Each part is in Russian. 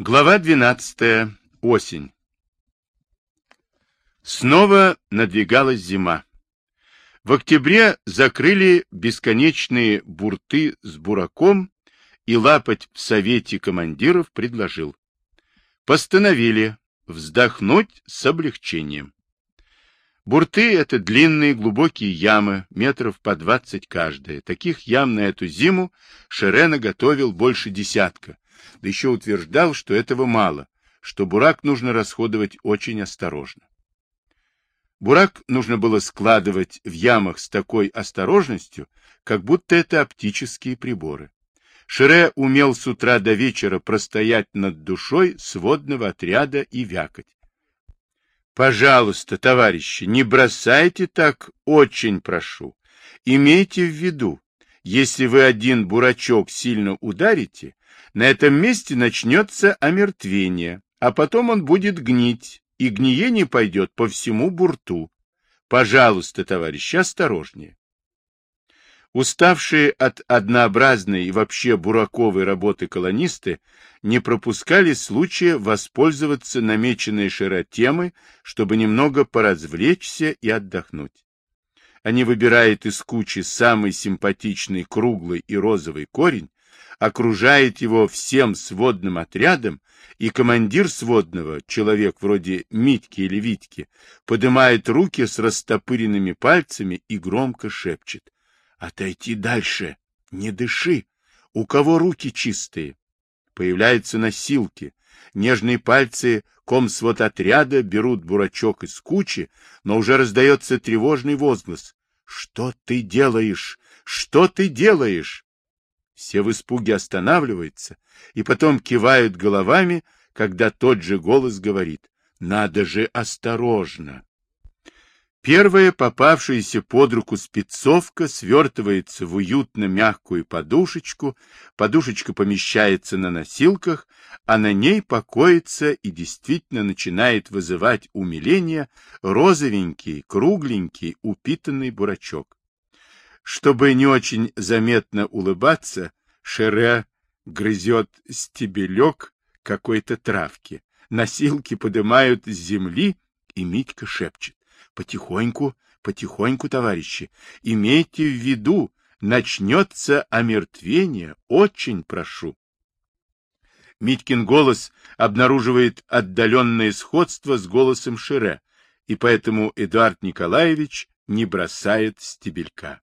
Глава 12. Осень. Снова надвигалась зима. В октябре закрыли бесконечные бурты с бураком, и лапать в совете командиров предложил. Постановили вздохнуть с облегчением. Бурты — это длинные глубокие ямы, метров по двадцать каждая. Таких ям на эту зиму Шерена готовил больше десятка, да еще утверждал, что этого мало, что бурак нужно расходовать очень осторожно. Бурак нужно было складывать в ямах с такой осторожностью, как будто это оптические приборы. Шере умел с утра до вечера простоять над душой сводного отряда и вякать. Пожалуйста, товарищи, не бросайте так, очень прошу. Имейте в виду, если вы один бурачок сильно ударите, на этом месте начнется омертвение, а потом он будет гнить, и гниение пойдет по всему бурту. Пожалуйста, товарищи, осторожнее. Уставшие от однообразной и вообще бураковой работы колонисты не пропускали случая воспользоваться намеченной Шера темой, чтобы немного поразвлечься и отдохнуть. Они выбирают из кучи самый симпатичный круглый и розовый корень, окружает его всем сводным отрядом, и командир сводного, человек вроде Митьки или Витьки, поднимает руки с растопыренными пальцами и громко шепчет. Отойти дальше. Не дыши. У кого руки чистые? Появляются носилки. Нежные пальцы комсвод отряда берут бурачок из кучи, но уже раздается тревожный возглас. Что ты делаешь? Что ты делаешь? Все в испуге останавливаются и потом кивают головами, когда тот же голос говорит «Надо же осторожно!» Первая попавшаяся под руку спецовка свертывается в уютно мягкую подушечку, подушечка помещается на носилках, а на ней покоится и действительно начинает вызывать умиление розовенький, кругленький, упитанный бурачок. Чтобы не очень заметно улыбаться, Шере грызет стебелек какой-то травки. Носилки поднимают с земли, и Митька шепчет. Потихоньку, потихоньку, товарищи. Имейте в виду, начнется омертвение, очень прошу. Митькин голос обнаруживает отдаленное сходство с голосом Шире, и поэтому Эдуард Николаевич не бросает стебелька.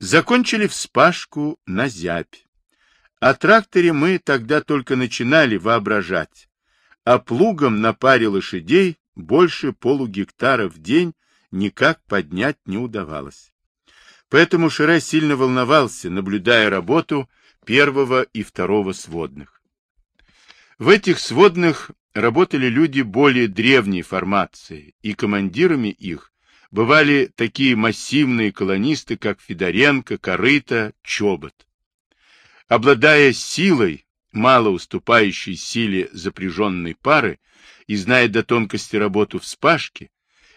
Закончили вспашку на зябь. О тракторе мы тогда только начинали воображать, а плугом на паре лошадей больше полугектара в день никак поднять не удавалось. Поэтому Шире сильно волновался, наблюдая работу первого и второго сводных. В этих сводных работали люди более древней формации, и командирами их бывали такие массивные колонисты, как Федоренко, Корыто, Чобот. Обладая силой, мало уступающей силе запряженной пары, и зная до тонкости работу вспашки,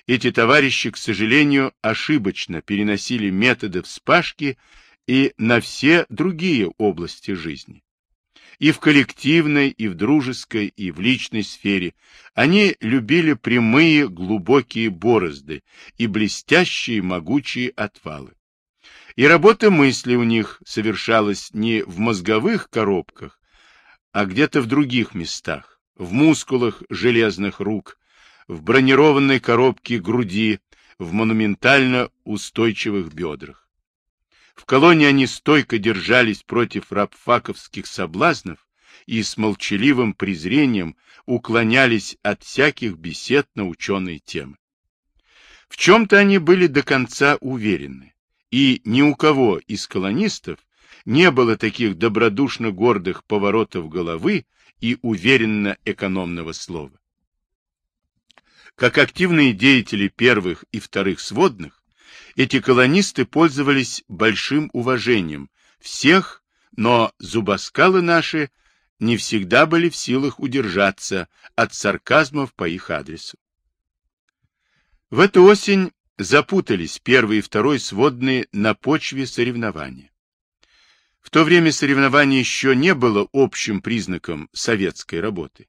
эти товарищи, к сожалению, ошибочно переносили методы вспашки и на все другие области жизни. И в коллективной, и в дружеской, и в личной сфере они любили прямые глубокие борозды и блестящие могучие отвалы. И работа мысли у них совершалась не в мозговых коробках, а где-то в других местах, в мускулах железных рук, в бронированной коробке груди, в монументально устойчивых бедрах. В колонии они стойко держались против рабфаковских соблазнов и с молчаливым презрением уклонялись от всяких бесед на ученые темы. В чем-то они были до конца уверены, и ни у кого из колонистов не было таких добродушно гордых поворотов головы и уверенно экономного слова. Как активные деятели первых и вторых сводных, эти колонисты пользовались большим уважением всех, но зубоскалы наши не всегда были в силах удержаться от сарказмов по их адресу. В эту осень запутались первый и второй сводные на почве соревнования. В то время соревнование еще не было общим признаком советской работы,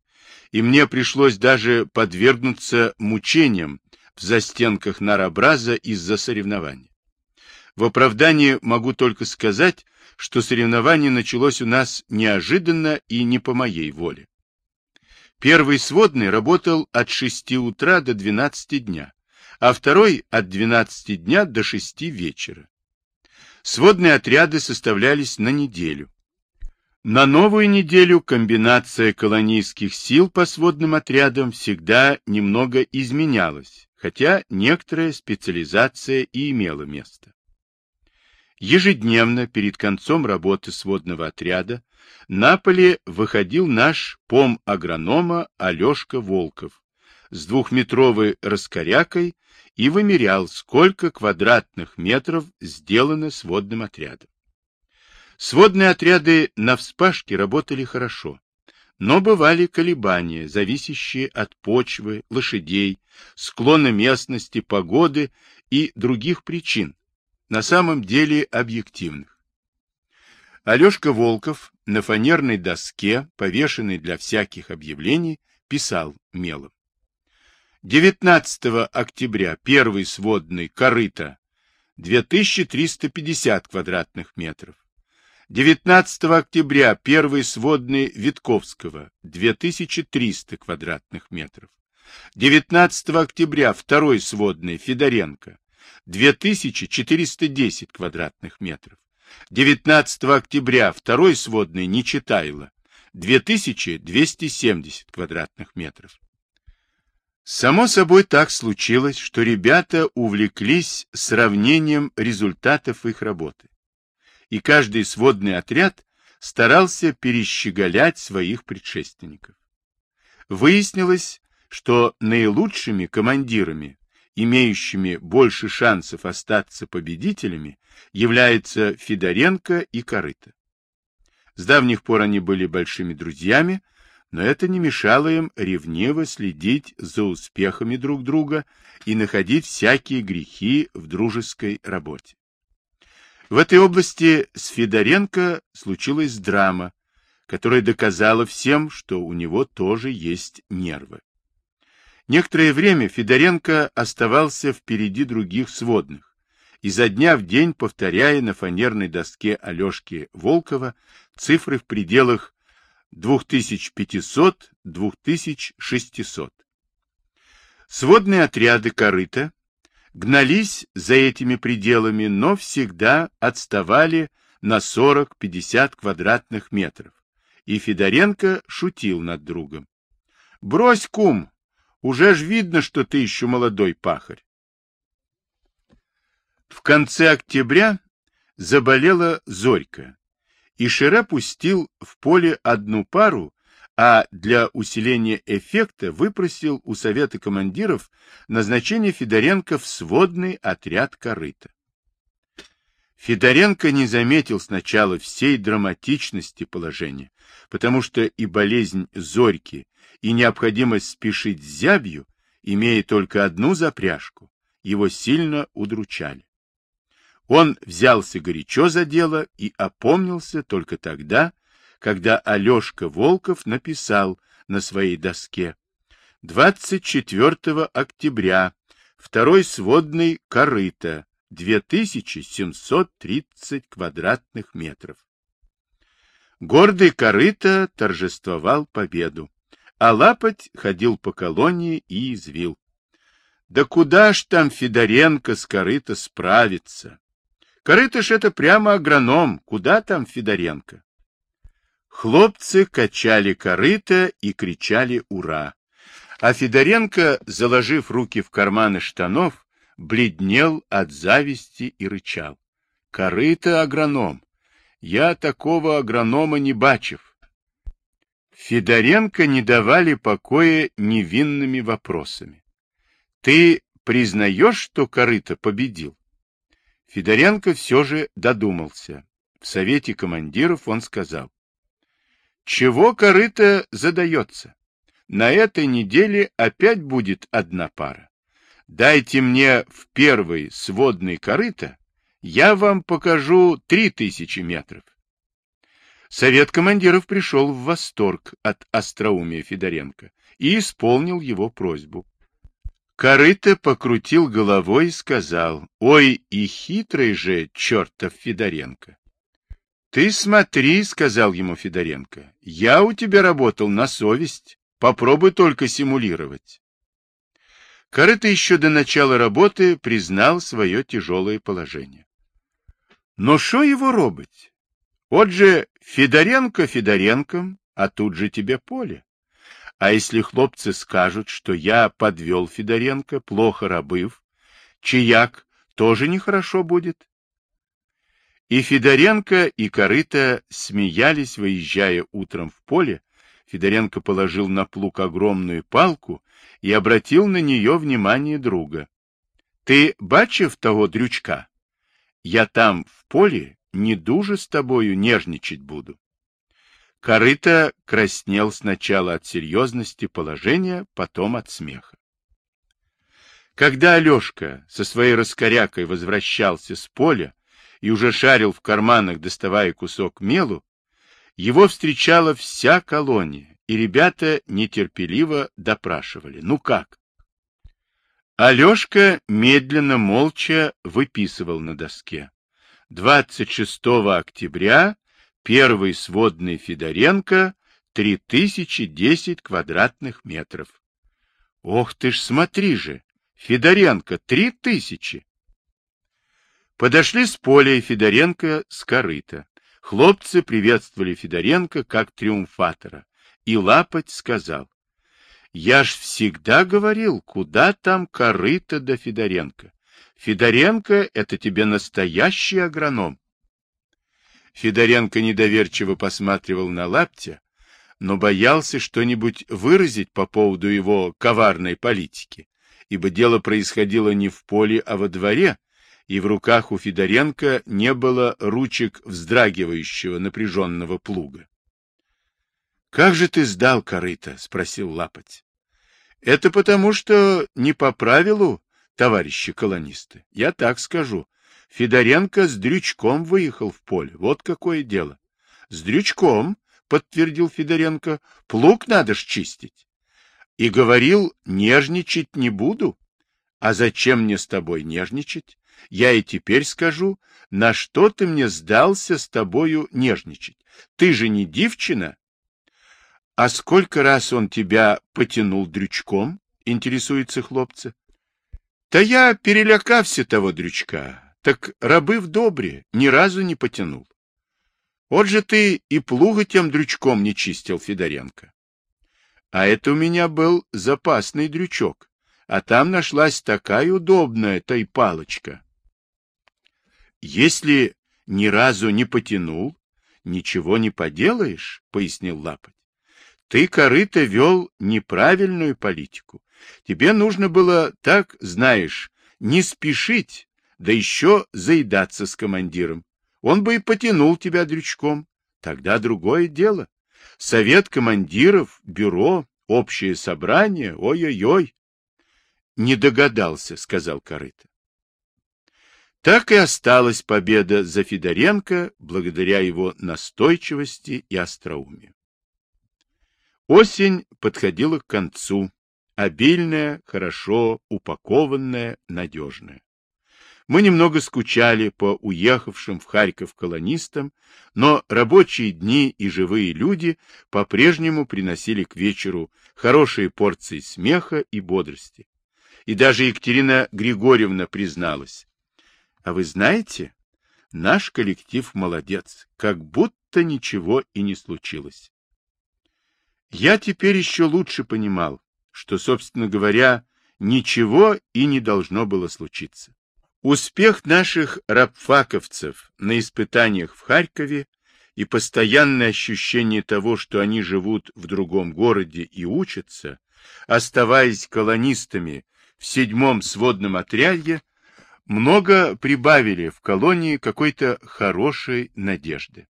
и мне пришлось даже подвергнуться мучениям в застенках Нарабраза из-за соревнований. В оправдании могу только сказать, что соревнование началось у нас неожиданно и не по моей воле. Первый сводный работал от 6 утра до 12 дня, а второй от 12 дня до 6 вечера. Сводные отряды составлялись на неделю. На новую неделю комбинация колонийских сил по сводным отрядам всегда немного изменялась, хотя некоторая специализация и имела место. Ежедневно перед концом работы сводного отряда на поле выходил наш пом агронома Алешка Волков с двухметровой раскорякой и вымерял, сколько квадратных метров сделано сводным отрядом. Сводные отряды на вспашке работали хорошо, но бывали колебания, зависящие от почвы, лошадей, склона местности, погоды и других причин, на самом деле объективных. Алешка Волков на фанерной доске, повешенной для всяких объявлений, писал мелом. 19 октября первый сводный корыто 2350 квадратных метров. 19 октября первый сводный Витковского 2300 квадратных метров. 19 октября второй сводный Федоренко 2410 квадратных метров. 19 октября второй сводный Нечитайло 2270 квадратных метров. Само собой так случилось, что ребята увлеклись сравнением результатов их работы. И каждый сводный отряд старался перещеголять своих предшественников. Выяснилось, что наилучшими командирами имеющими больше шансов остаться победителями, являются Федоренко и Корыто. С давних пор они были большими друзьями, но это не мешало им ревниво следить за успехами друг друга и находить всякие грехи в дружеской работе. В этой области с Федоренко случилась драма, которая доказала всем, что у него тоже есть нервы. Некоторое время Федоренко оставался впереди других сводных, изо дня в день повторяя на фанерной доске Алешки Волкова цифры в пределах 2500-2600. Сводные отряды корыта гнались за этими пределами, но всегда отставали на 40-50 квадратных метров. И Федоренко шутил над другом. «Брось, кум, уже ж видно, что ты еще молодой пахарь. В конце октября заболела Зорька, и Шире пустил в поле одну пару, а для усиления эффекта выпросил у совета командиров назначение Федоренко в сводный отряд корыта. Федоренко не заметил сначала всей драматичности положения, потому что и болезнь Зорьки, и необходимость спешить с зябью, имея только одну запряжку, его сильно удручали. Он взялся горячо за дело и опомнился только тогда, когда Алешка Волков написал на своей доске 24 октября второй сводный корыто 2730 квадратных метров. Гордый корыто торжествовал победу а лапоть ходил по колонии и извил. Да куда ж там Федоренко с корыто справится? Корыто ж это прямо агроном, куда там Федоренко? Хлопцы качали корыто и кричали «Ура!». А Федоренко, заложив руки в карманы штанов, бледнел от зависти и рычал. «Корыто агроном! Я такого агронома не бачив!» Федоренко не давали покоя невинными вопросами. Ты признаешь, что Корыто победил? Федоренко все же додумался. В совете командиров он сказал. Чего Корыто задается? На этой неделе опять будет одна пара. Дайте мне в первый сводный корыто, я вам покажу три тысячи метров. Совет командиров пришел в восторг от остроумия Федоренко и исполнил его просьбу. Корыто покрутил головой и сказал, «Ой, и хитрый же чертов Федоренко!» «Ты смотри», — сказал ему Федоренко, — «я у тебя работал на совесть, попробуй только симулировать». Корыто еще до начала работы признал свое тяжелое положение. Но что его робить? Вот же Федоренко Федоренком, а тут же тебе поле. А если хлопцы скажут, что я подвел Федоренко, плохо рабыв, чаяк тоже нехорошо будет. И Федоренко, и Корыто смеялись, выезжая утром в поле. Федоренко положил на плуг огромную палку и обратил на нее внимание друга. — Ты бачив того дрючка? Я там, в поле, не дуже с тобою нежничать буду. Корыто краснел сначала от серьезности положения, потом от смеха. Когда Алешка со своей раскорякой возвращался с поля и уже шарил в карманах, доставая кусок мелу, его встречала вся колония, и ребята нетерпеливо допрашивали. Ну как? Алешка медленно, молча выписывал на доске. 26 октября первый сводный Федоренко 3010 квадратных метров. Ох ты ж, смотри же, Федоренко 3000. Подошли с поля и Федоренко с корыта. Хлопцы приветствовали Федоренко как триумфатора. И Лапоть сказал, я ж всегда говорил, куда там корыто до Федоренко. Федоренко — это тебе настоящий агроном. Федоренко недоверчиво посматривал на лаптя, но боялся что-нибудь выразить по поводу его коварной политики, ибо дело происходило не в поле, а во дворе, и в руках у Федоренко не было ручек вздрагивающего напряженного плуга. — Как же ты сдал корыто? — спросил Лапоть. — Это потому, что не по правилу товарищи колонисты. Я так скажу. Федоренко с Дрючком выехал в поле. Вот какое дело. С Дрючком, подтвердил Федоренко, плуг надо ж чистить. И говорил, нежничать не буду. А зачем мне с тобой нежничать? Я и теперь скажу, на что ты мне сдался с тобою нежничать? Ты же не девчина. А сколько раз он тебя потянул дрючком? Интересуется хлопцы. Та я перелякався того дрючка, так рабы в добре, ни разу не потянул. Вот же ты и плуга тем дрючком не чистил, Федоренко. А это у меня был запасный дрючок, а там нашлась такая удобная той палочка. Если ни разу не потянул, ничего не поделаешь, — пояснил Лапоть. Ты, корыто, вел неправильную политику. Тебе нужно было так, знаешь, не спешить, да еще заедаться с командиром. Он бы и потянул тебя дрючком. Тогда другое дело. Совет командиров, бюро, общее собрание, ой-ой-ой. Не догадался, сказал Корыто. Так и осталась победа за Федоренко благодаря его настойчивости и остроумию. Осень подходила к концу, обильная, хорошо упакованная, надежная. Мы немного скучали по уехавшим в Харьков колонистам, но рабочие дни и живые люди по-прежнему приносили к вечеру хорошие порции смеха и бодрости. И даже Екатерина Григорьевна призналась. А вы знаете, наш коллектив молодец, как будто ничего и не случилось. Я теперь еще лучше понимал, что, собственно говоря, ничего и не должно было случиться. Успех наших рабфаковцев на испытаниях в Харькове и постоянное ощущение того, что они живут в другом городе и учатся, оставаясь колонистами в седьмом сводном отряде, много прибавили в колонии какой-то хорошей надежды.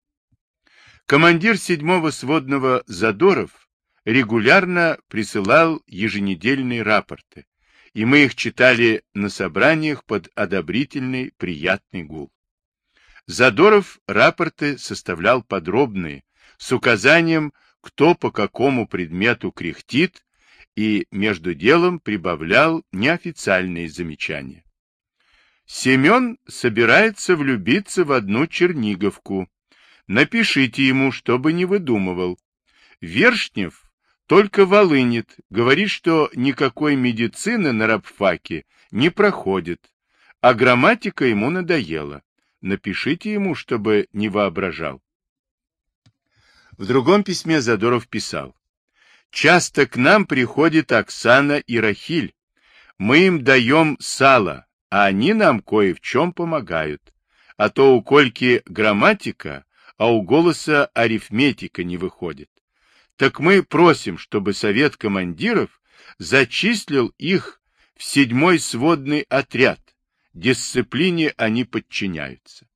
Командир седьмого сводного Задоров регулярно присылал еженедельные рапорты, и мы их читали на собраниях под одобрительный приятный гул. Задоров рапорты составлял подробные, с указанием, кто по какому предмету кряхтит, и между делом прибавлял неофициальные замечания. Семен собирается влюбиться в одну Черниговку. Напишите ему, чтобы не выдумывал. Вершнев только волынет, говорит, что никакой медицины на рабфаке не проходит, а грамматика ему надоела. Напишите ему, чтобы не воображал. В другом письме Задоров писал. Часто к нам приходит Оксана и Рахиль. Мы им даем сало, а они нам кое в чем помогают. А то у Кольки грамматика, а у голоса арифметика не выходит. Так мы просим, чтобы совет командиров зачислил их в седьмой сводный отряд. Дисциплине они подчиняются.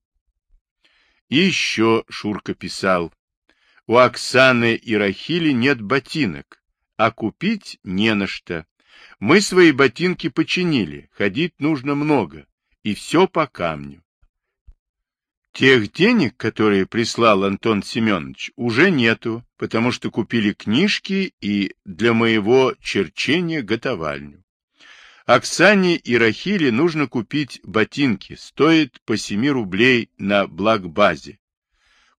И еще Шурка писал, у Оксаны и Рахили нет ботинок, а купить не на что. Мы свои ботинки починили, ходить нужно много, и все по камню. Тех денег, которые прислал Антон Семенович, уже нету, потому что купили книжки и для моего черчения готовальню. Оксане и Рахиле нужно купить ботинки, стоит по 7 рублей на благбазе.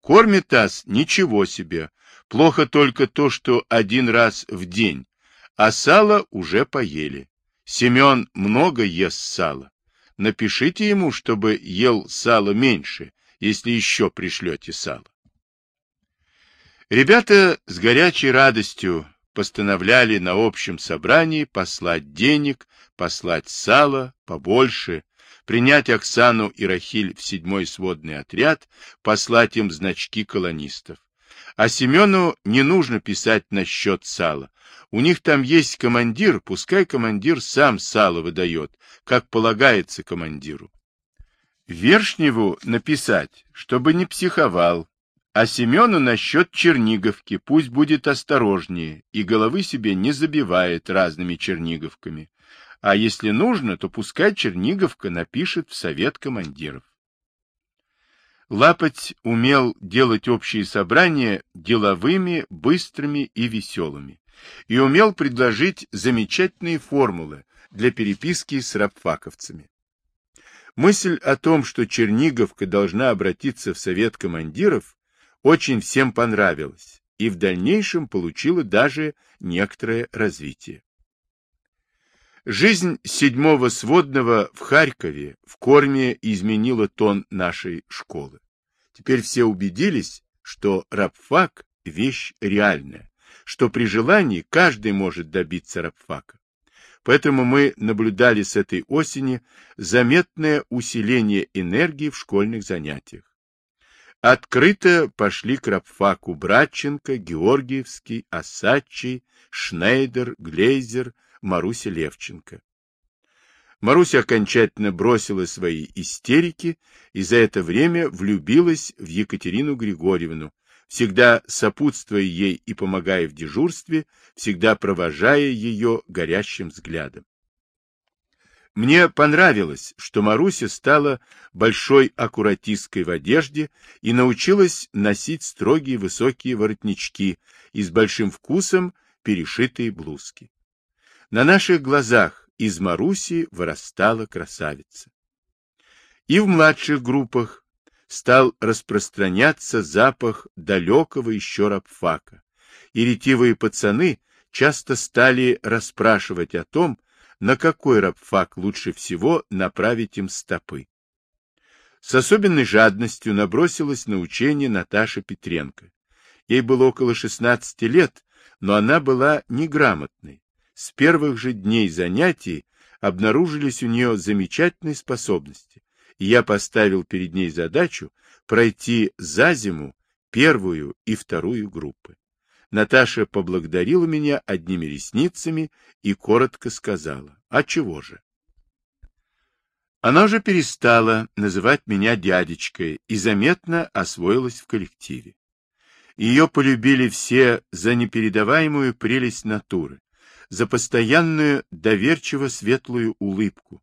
Кормит таз ничего себе, плохо только то, что один раз в день, а сало уже поели. Семен много ест сала. Напишите ему, чтобы ел сало меньше, если еще пришлете сало. Ребята с горячей радостью постановляли на общем собрании послать денег, послать сало побольше, принять Оксану и Рахиль в седьмой сводный отряд, послать им значки колонистов. А Семену не нужно писать насчет сала. У них там есть командир, пускай командир сам сало выдает, как полагается командиру. Вершневу написать, чтобы не психовал, а Семену насчет Черниговки пусть будет осторожнее и головы себе не забивает разными Черниговками а если нужно, то пускай Черниговка напишет в совет командиров. Лапоть умел делать общие собрания деловыми, быстрыми и веселыми, и умел предложить замечательные формулы для переписки с рабфаковцами. Мысль о том, что Черниговка должна обратиться в совет командиров, очень всем понравилась и в дальнейшем получила даже некоторое развитие. Жизнь седьмого сводного в Харькове в корме изменила тон нашей школы. Теперь все убедились, что рабфак – вещь реальная, что при желании каждый может добиться рабфака. Поэтому мы наблюдали с этой осени заметное усиление энергии в школьных занятиях. Открыто пошли к рабфаку Братченко, Георгиевский, Осадчий, Шнейдер, Глейзер – Маруся Левченко. Маруся окончательно бросила свои истерики и за это время влюбилась в Екатерину Григорьевну, всегда сопутствуя ей и помогая в дежурстве, всегда провожая ее горящим взглядом. Мне понравилось, что Маруся стала большой аккуратисткой в одежде и научилась носить строгие высокие воротнички и с большим вкусом перешитые блузки. На наших глазах из Маруси вырастала красавица. И в младших группах стал распространяться запах далекого еще рабфака, и ретивые пацаны часто стали расспрашивать о том, на какой рабфак лучше всего направить им стопы. С особенной жадностью набросилась на учение Наташа Петренко. Ей было около 16 лет, но она была неграмотной, с первых же дней занятий обнаружились у нее замечательные способности, и я поставил перед ней задачу пройти за зиму первую и вторую группы. Наташа поблагодарила меня одними ресницами и коротко сказала, а чего же? Она уже перестала называть меня дядечкой и заметно освоилась в коллективе. Ее полюбили все за непередаваемую прелесть натуры, за постоянную доверчиво светлую улыбку,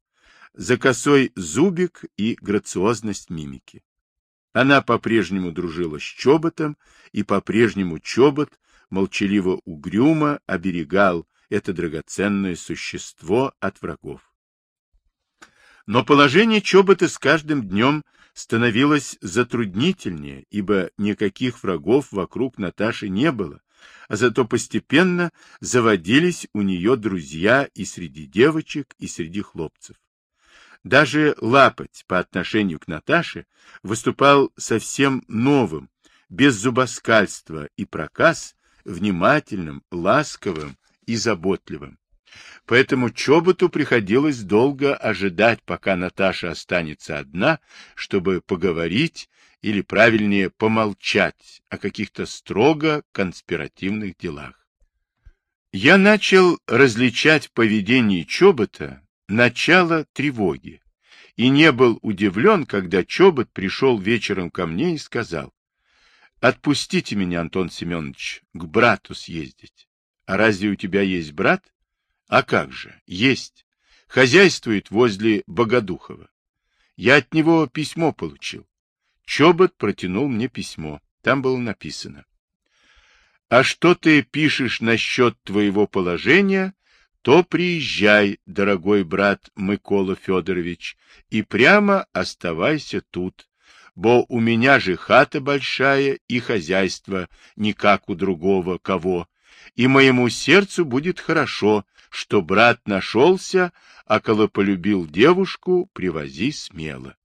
за косой зубик и грациозность мимики. Она по-прежнему дружила с Чоботом, и по-прежнему Чобот молчаливо-угрюмо оберегал это драгоценное существо от врагов. Но положение Чобота с каждым днем становилось затруднительнее, ибо никаких врагов вокруг Наташи не было, а зато постепенно заводились у нее друзья и среди девочек, и среди хлопцев. Даже Лапоть по отношению к Наташе выступал совсем новым, без зубоскальства и проказ, внимательным, ласковым и заботливым. Поэтому Чоботу приходилось долго ожидать, пока Наташа останется одна, чтобы поговорить или, правильнее, помолчать о каких-то строго конспиративных делах. Я начал различать в поведении Чобота начало тревоги и не был удивлен, когда Чобот пришел вечером ко мне и сказал, «Отпустите меня, Антон Семенович, к брату съездить. А разве у тебя есть брат?» А как же, есть. Хозяйствует возле Богодухова. Я от него письмо получил. Чобот протянул мне письмо. Там было написано. А что ты пишешь насчет твоего положения, то приезжай, дорогой брат Микола Федорович, и прямо оставайся тут, бо у меня же хата большая и хозяйство не как у другого кого, и моему сердцу будет хорошо, что брат нашелся, а коли полюбил девушку, привози смело.